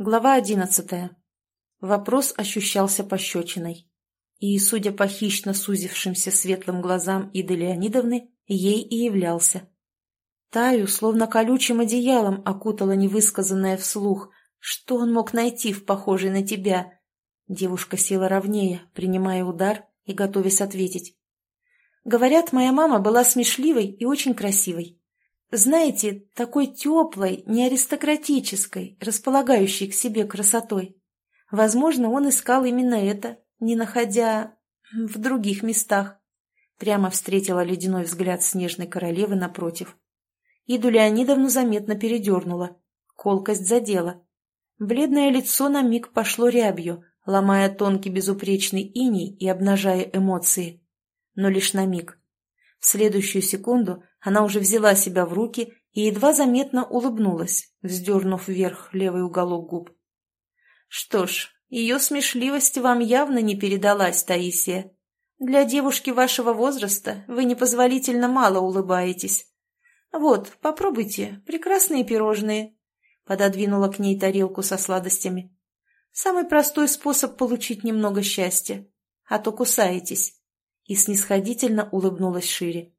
Глава одиннадцатая. Вопрос ощущался пощечиной. И, судя по хищно сузившимся светлым глазам Иды Леонидовны, ей и являлся. Таю словно колючим одеялом окутала невысказанное вслух. Что он мог найти в похожей на тебя? Девушка села ровнее, принимая удар и готовясь ответить. Говорят, моя мама была смешливой и очень красивой. Знаете, такой теплой, не аристократической, располагающей к себе красотой. Возможно, он искал именно это, не находя в других местах. Прямо встретила ледяной взгляд снежной королевы напротив. Иду Леонидовну заметно передернула. Колкость задела. Бледное лицо на миг пошло рябью, ломая тонкий безупречный иней и обнажая эмоции. Но лишь на миг. В следующую секунду она уже взяла себя в руки и едва заметно улыбнулась, вздернув вверх левый уголок губ. «Что ж, ее смешливость вам явно не передалась, Таисия. Для девушки вашего возраста вы непозволительно мало улыбаетесь. Вот, попробуйте, прекрасные пирожные». Пододвинула к ней тарелку со сладостями. «Самый простой способ получить немного счастья, а то кусаетесь» и снисходительно улыбнулась шире.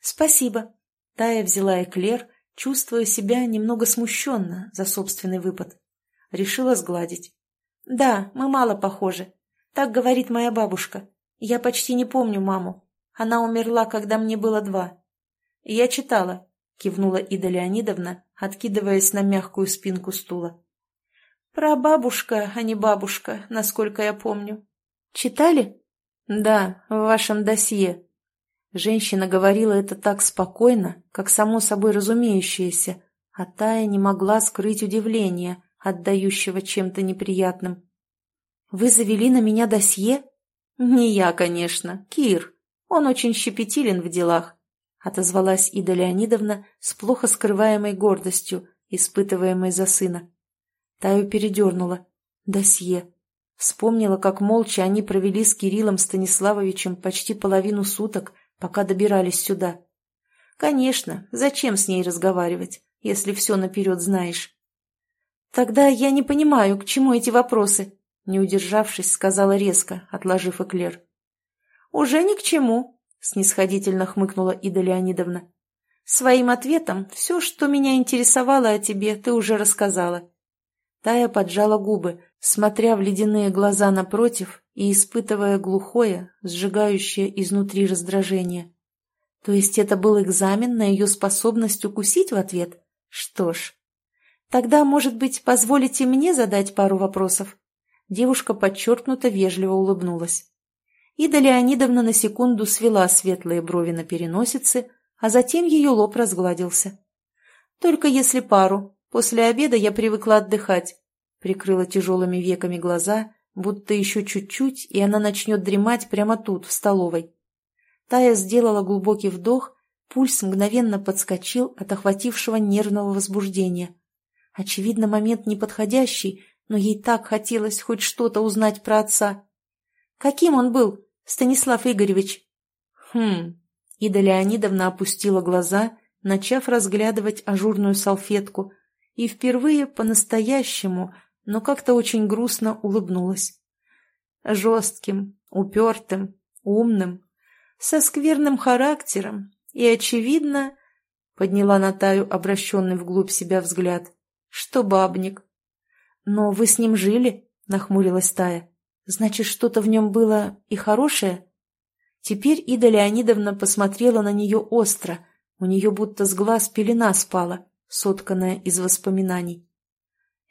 «Спасибо». Тая взяла эклер, чувствуя себя немного смущенно за собственный выпад. Решила сгладить. «Да, мы мало похожи. Так говорит моя бабушка. Я почти не помню маму. Она умерла, когда мне было два. Я читала», — кивнула Ида Леонидовна, откидываясь на мягкую спинку стула. «Про бабушка, а не бабушка, насколько я помню. Читали?» «Да, в вашем досье». Женщина говорила это так спокойно, как само собой разумеющееся, а Тая не могла скрыть удивление, отдающего чем-то неприятным. «Вы завели на меня досье?» «Не я, конечно, Кир. Он очень щепетилен в делах», — отозвалась Ида Леонидовна с плохо скрываемой гордостью, испытываемой за сына. Таю передернула. «Досье. Вспомнила, как молча они провели с Кириллом Станиславовичем почти половину суток, пока добирались сюда. Конечно, зачем с ней разговаривать, если все наперед знаешь? Тогда я не понимаю, к чему эти вопросы, не удержавшись, сказала резко, отложив эклер. Уже ни к чему, снисходительно хмыкнула Ида Леонидовна. Своим ответом все, что меня интересовало о тебе, ты уже рассказала. Тая поджала губы, смотря в ледяные глаза напротив и испытывая глухое, сжигающее изнутри раздражение. То есть это был экзамен на ее способность укусить в ответ? Что ж, тогда, может быть, позволите мне задать пару вопросов? Девушка подчеркнуто вежливо улыбнулась. Ида Леонидовна на секунду свела светлые брови на переносице, а затем ее лоб разгладился. «Только если пару. После обеда я привыкла отдыхать прикрыла тяжелыми веками глаза, будто еще чуть-чуть, и она начнет дремать прямо тут, в столовой. Тая сделала глубокий вдох, пульс мгновенно подскочил от охватившего нервного возбуждения. Очевидно, момент неподходящий, но ей так хотелось хоть что-то узнать про отца. «Каким он был, Станислав Игоревич?» «Хм...» Ида Леонидовна опустила глаза, начав разглядывать ажурную салфетку, и впервые по-настоящему но как-то очень грустно улыбнулась. Жестким, упертым, умным, со скверным характером и, очевидно, подняла на Таю обращенный вглубь себя взгляд, что бабник. «Но вы с ним жили?» — нахмурилась Тая. «Значит, что-то в нем было и хорошее?» Теперь Ида Леонидовна посмотрела на нее остро, у нее будто с глаз пелена спала, сотканная из воспоминаний.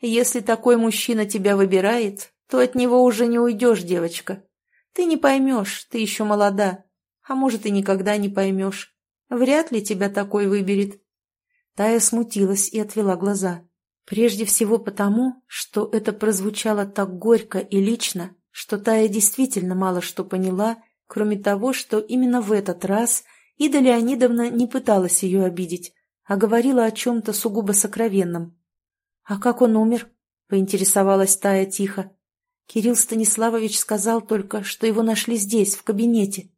Если такой мужчина тебя выбирает, то от него уже не уйдешь, девочка. Ты не поймешь, ты еще молода, а может и никогда не поймешь. Вряд ли тебя такой выберет. Тая смутилась и отвела глаза. Прежде всего потому, что это прозвучало так горько и лично, что Тая действительно мало что поняла, кроме того, что именно в этот раз Ида Леонидовна не пыталась ее обидеть, а говорила о чем-то сугубо сокровенном. «А как он умер?» — поинтересовалась Тая тихо. Кирилл Станиславович сказал только, что его нашли здесь, в кабинете.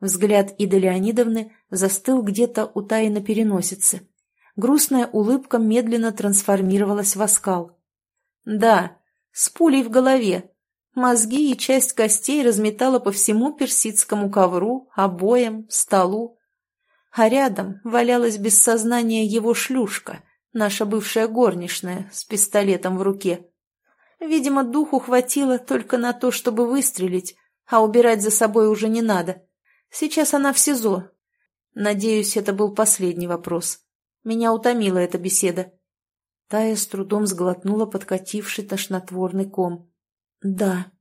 Взгляд Иды Леонидовны застыл где-то у Таи на переносице. Грустная улыбка медленно трансформировалась в оскал. Да, с пулей в голове. Мозги и часть костей разметала по всему персидскому ковру, обоям, столу. А рядом валялась без сознания его шлюшка, наша бывшая горничная, с пистолетом в руке. Видимо, духу хватило только на то, чтобы выстрелить, а убирать за собой уже не надо. Сейчас она в СИЗО. Надеюсь, это был последний вопрос. Меня утомила эта беседа. Тая с трудом сглотнула подкативший тошнотворный ком. «Да»,